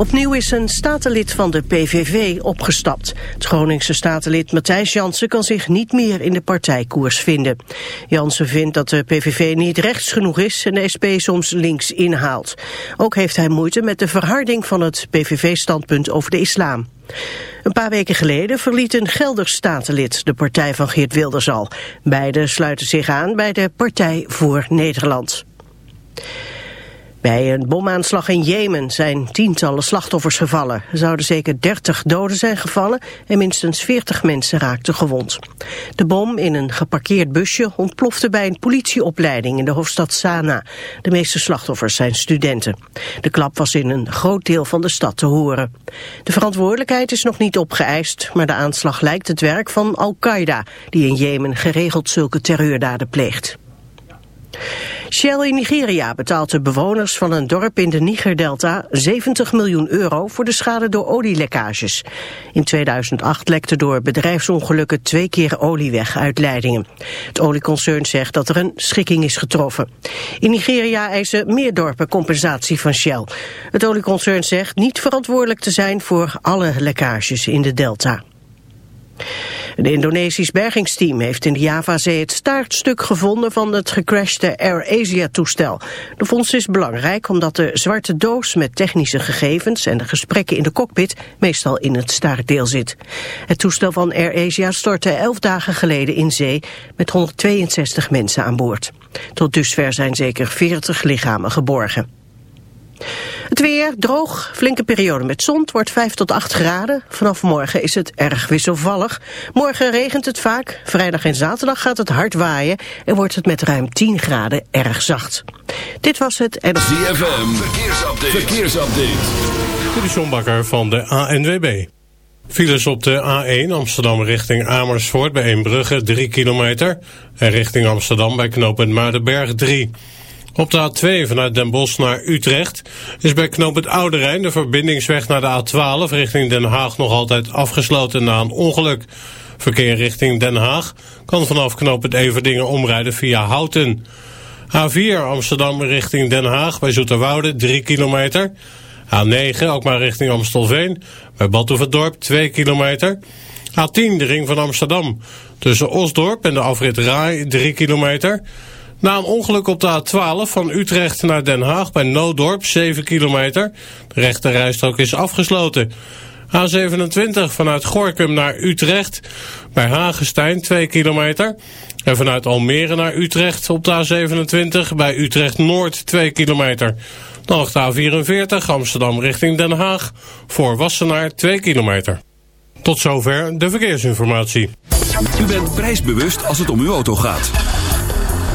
Opnieuw is een statenlid van de PVV opgestapt. Het Groningse statenlid Matthijs Jansen kan zich niet meer in de partijkoers vinden. Jansen vindt dat de PVV niet rechts genoeg is en de SP soms links inhaalt. Ook heeft hij moeite met de verharding van het PVV-standpunt over de islam. Een paar weken geleden verliet een Gelders statenlid de partij van Geert Wilders al. Beiden sluiten zich aan bij de Partij voor Nederland. Bij een bomaanslag in Jemen zijn tientallen slachtoffers gevallen. Er zouden zeker 30 doden zijn gevallen en minstens 40 mensen raakten gewond. De bom in een geparkeerd busje ontplofte bij een politieopleiding in de hoofdstad Sanaa. De meeste slachtoffers zijn studenten. De klap was in een groot deel van de stad te horen. De verantwoordelijkheid is nog niet opgeëist, maar de aanslag lijkt het werk van Al-Qaeda, die in Jemen geregeld zulke terreurdaden pleegt. Shell in Nigeria betaalt de bewoners van een dorp in de Nigerdelta 70 miljoen euro voor de schade door olielekkages. In 2008 lekte door bedrijfsongelukken twee keer olie weg uit leidingen. Het olieconcern zegt dat er een schikking is getroffen. In Nigeria eisen meer dorpen compensatie van Shell. Het olieconcern zegt niet verantwoordelijk te zijn voor alle lekkages in de delta. Een Indonesisch bergingsteam heeft in de Javazee het staartstuk gevonden van het gecrashte AirAsia-toestel. De vondst is belangrijk omdat de zwarte doos met technische gegevens en de gesprekken in de cockpit meestal in het staartdeel zit. Het toestel van AirAsia stortte elf dagen geleden in zee met 162 mensen aan boord. Tot dusver zijn zeker 40 lichamen geborgen. Het weer droog, flinke periode met zon. Het wordt 5 tot 8 graden. Vanaf morgen is het erg wisselvallig. Morgen regent het vaak. Vrijdag en zaterdag gaat het hard waaien. En wordt het met ruim 10 graden erg zacht. Dit was het... En... ZFM, verkeersupdate. verkeersupdate. Dit van de ANWB. Files op de A1 Amsterdam richting Amersfoort bij Eembrugge 3 kilometer. En richting Amsterdam bij knooppunt Maardenberg 3 op de A2 vanuit Den Bosch naar Utrecht is bij knoop het Oude Rijn de verbindingsweg naar de A12 richting Den Haag nog altijd afgesloten na een ongeluk. Verkeer richting Den Haag kan vanaf knoop het Everdingen omrijden via Houten. A4 Amsterdam richting Den Haag bij Zoeterwoude 3 kilometer. A9 ook maar richting Amstelveen bij Badhoevedorp 2 kilometer. A10 de ring van Amsterdam tussen Osdorp en de afrit Rai 3 kilometer. Na een ongeluk op de A12 van Utrecht naar Den Haag bij Noodorp, 7 kilometer. De rechte rijstrook is afgesloten. A27 vanuit Gorkum naar Utrecht bij Hagestein, 2 kilometer. En vanuit Almere naar Utrecht op de A27 bij Utrecht Noord, 2 kilometer. Dan nog de A44 Amsterdam richting Den Haag voor Wassenaar, 2 kilometer. Tot zover de verkeersinformatie. U bent prijsbewust als het om uw auto gaat.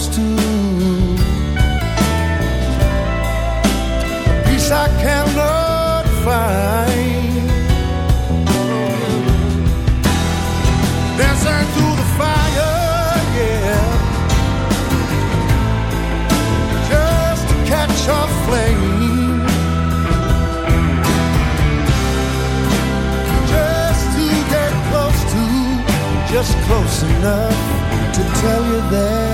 supposed to. A peace I cannot find. Dancing through the fire, yeah. Just to catch a flame. Just to get close to, just close enough to tell you that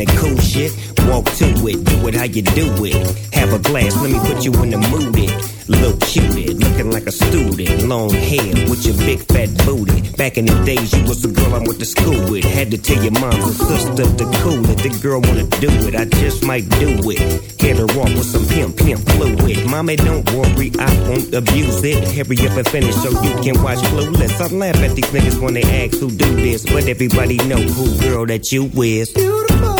that cool shit. Walk to it, do it how you do it. Have a glass, let me put you in the mood. It. Little cutie, looking like a student. Long hair with your big fat booty. Back in the days, you was the girl I went to school with. Had to tell your mom and sister to cool it. The girl wanna do it, I just might do it. Hit her off with some pimp, pimp fluid. Mommy, don't worry, I won't abuse it. Hurry up and finish so you can watch Clueless. I laugh at these niggas when they ask who do this, but everybody know who girl that you is. When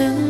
listen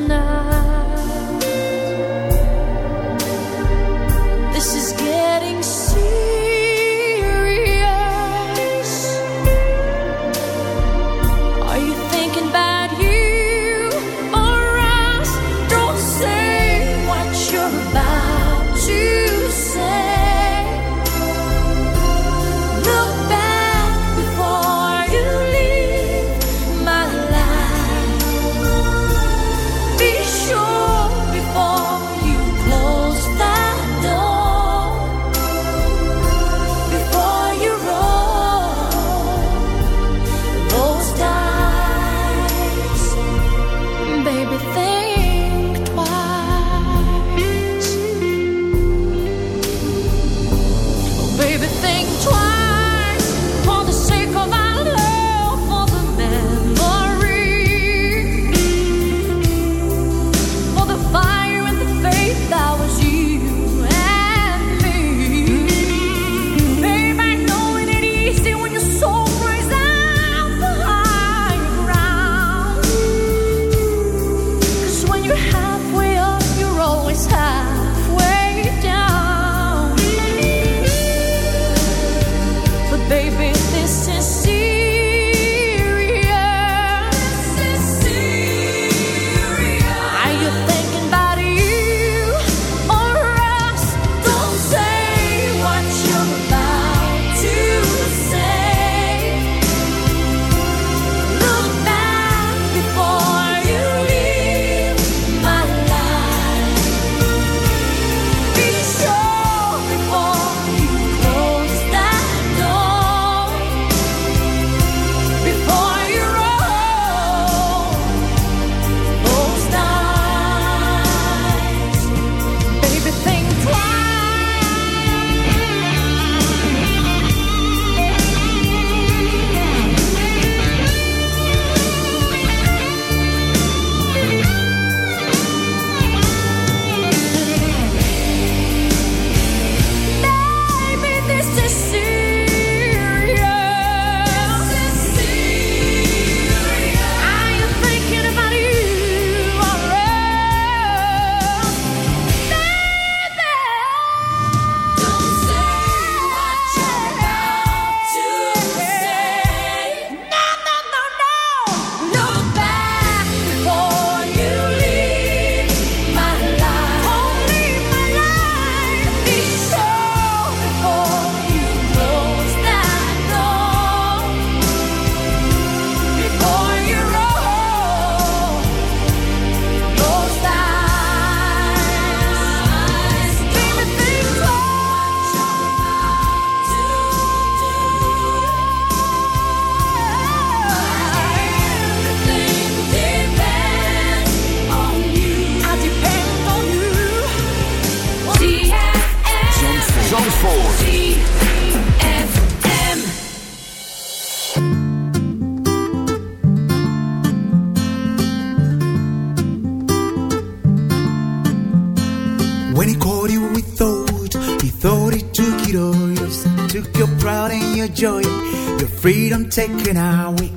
freedom taken away.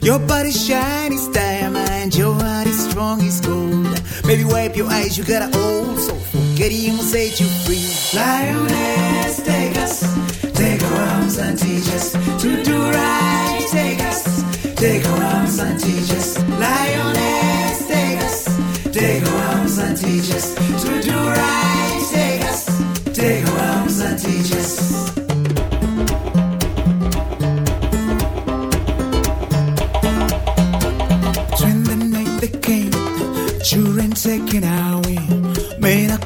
Your body shine is diamond, your heart is strong as gold. Baby, wipe your eyes, you got an old soul. Forget him set you free. Lioness, take us, take our arms and teach us to do right. Take us, take our arms and teach us. Lioness, take us, take our arms and teach us to do right. Take us, take our arms and teach us.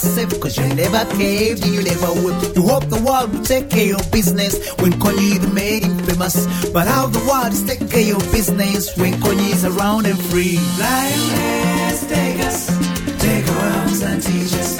safe, cause you never caved and you never will. You hope the world will take care of business when Kanye even made him famous. But how the world is taking care of business when Kanye is around and free. Lioness, take us, take our arms and teach us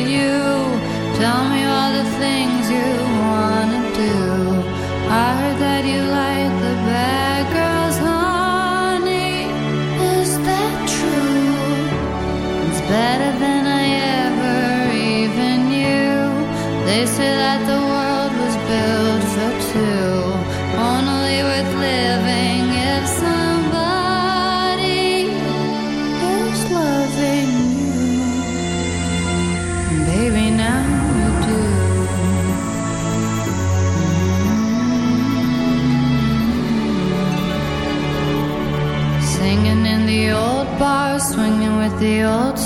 you. Tell me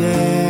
day.